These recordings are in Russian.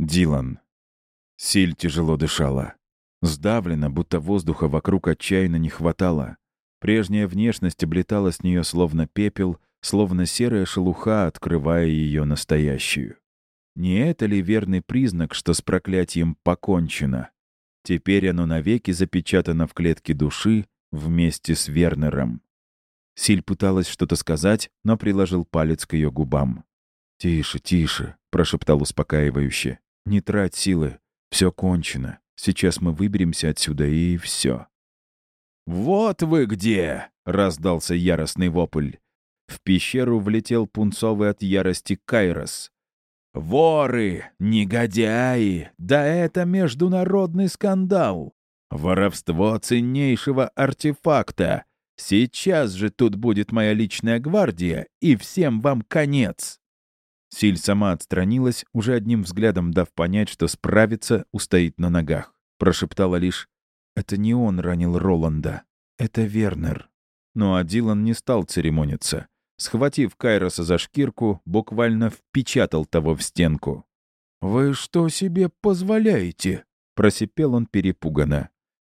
Дилан. Силь тяжело дышала. Сдавлена, будто воздуха вокруг отчаянно не хватало. Прежняя внешность облетала с нее словно пепел, словно серая шелуха, открывая ее настоящую. Не это ли верный признак, что с проклятием покончено? Теперь оно навеки запечатано в клетке души вместе с Вернером. Силь пыталась что-то сказать, но приложил палец к ее губам. «Тише, тише», — прошептал успокаивающе. «Не трать силы. Все кончено. Сейчас мы выберемся отсюда, и все. «Вот вы где!» — раздался яростный вопль. В пещеру влетел пунцовый от ярости Кайрос. «Воры! Негодяи! Да это международный скандал! Воровство ценнейшего артефакта! Сейчас же тут будет моя личная гвардия, и всем вам конец!» Силь сама отстранилась, уже одним взглядом дав понять, что справится, устоит на ногах. Прошептала лишь «Это не он ранил Роланда, это Вернер». Ну а Дилан не стал церемониться. Схватив Кайроса за шкирку, буквально впечатал того в стенку. «Вы что себе позволяете?» — просипел он перепуганно.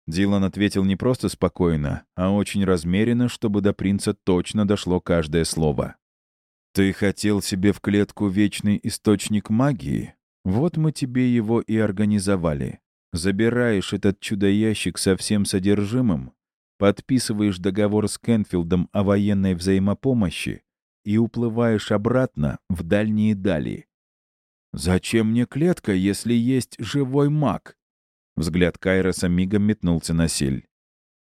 Дилан ответил не просто спокойно, а очень размеренно, чтобы до принца точно дошло каждое слово. «Ты хотел себе в клетку вечный источник магии? Вот мы тебе его и организовали. Забираешь этот чудо-ящик со всем содержимым, подписываешь договор с Кенфилдом о военной взаимопомощи и уплываешь обратно в дальние дали. «Зачем мне клетка, если есть живой маг?» Взгляд Кайроса мигом метнулся на сель.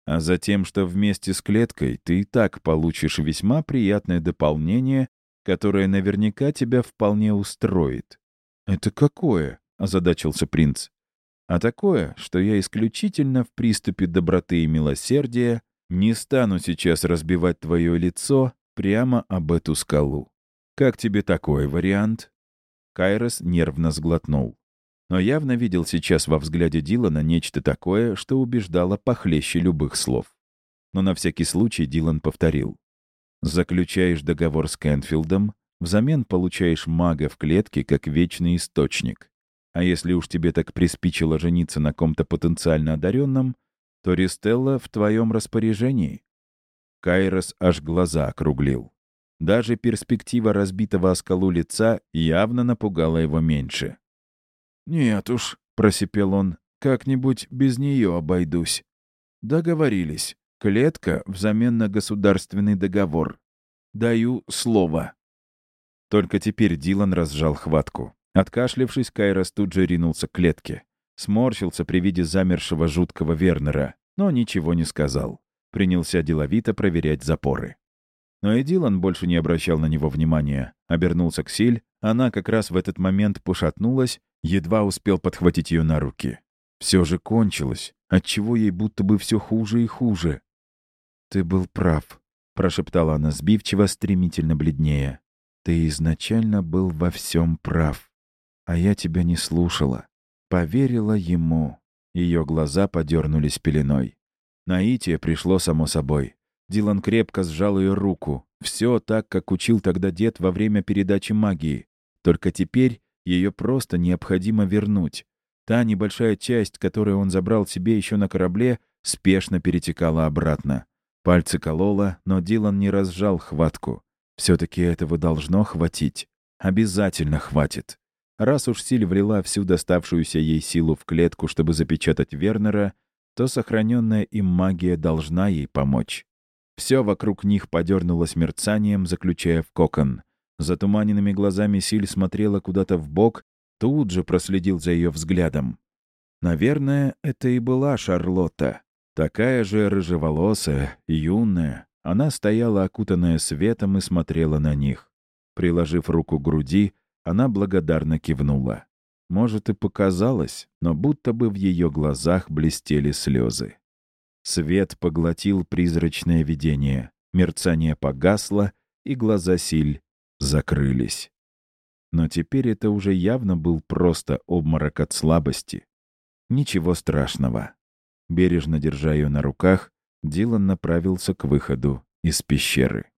«А затем, что вместе с клеткой ты и так получишь весьма приятное дополнение которое наверняка тебя вполне устроит». «Это какое?» — озадачился принц. «А такое, что я исключительно в приступе доброты и милосердия не стану сейчас разбивать твое лицо прямо об эту скалу. Как тебе такой вариант?» Кайрос нервно сглотнул. Но явно видел сейчас во взгляде Дилана нечто такое, что убеждало похлеще любых слов. Но на всякий случай Дилан повторил. Заключаешь договор с Кенфилдом, взамен получаешь мага в клетке как вечный источник. А если уж тебе так приспичило жениться на ком-то потенциально одаренном, то Ристелла в твоем распоряжении. Кайрос аж глаза округлил. Даже перспектива разбитого о скалу лица явно напугала его меньше. «Нет уж», — просипел он, — «как-нибудь без нее обойдусь». «Договорились. Клетка взамен на государственный договор. Даю слово». Только теперь Дилан разжал хватку. Откашлившись, Кайрос тут же ринулся к клетке. Сморщился при виде замершего жуткого Вернера, но ничего не сказал. Принялся деловито проверять запоры. Но и Дилан больше не обращал на него внимания. Обернулся к Силь, она как раз в этот момент пошатнулась, едва успел подхватить ее на руки. Все же кончилось, отчего ей будто бы все хуже и хуже. «Ты был прав», — прошептала она сбивчиво, стремительно бледнее. «Ты изначально был во всем прав. А я тебя не слушала. Поверила ему». Ее глаза подернулись пеленой. Наитие пришло само собой. Дилан крепко сжал ее руку. Все так, как учил тогда дед во время передачи магии. Только теперь ее просто необходимо вернуть. Та небольшая часть, которую он забрал себе еще на корабле, спешно перетекала обратно. Пальцы кололо, но Дилан не разжал хватку. Все-таки этого должно хватить. Обязательно хватит. Раз уж Силь влила всю доставшуюся ей силу в клетку, чтобы запечатать Вернера, то сохраненная им магия должна ей помочь. Все вокруг них подернулось мерцанием, заключая в кокон. Затуманенными глазами Силь смотрела куда-то в бок, тут же проследил за ее взглядом. Наверное, это и была Шарлотта. Такая же рыжеволосая, юная, она стояла окутанная светом и смотрела на них. Приложив руку к груди, она благодарно кивнула. Может, и показалось, но будто бы в ее глазах блестели слезы. Свет поглотил призрачное видение, мерцание погасло, и глаза Силь закрылись. Но теперь это уже явно был просто обморок от слабости. Ничего страшного. Бережно держа ее на руках, Дилан направился к выходу из пещеры.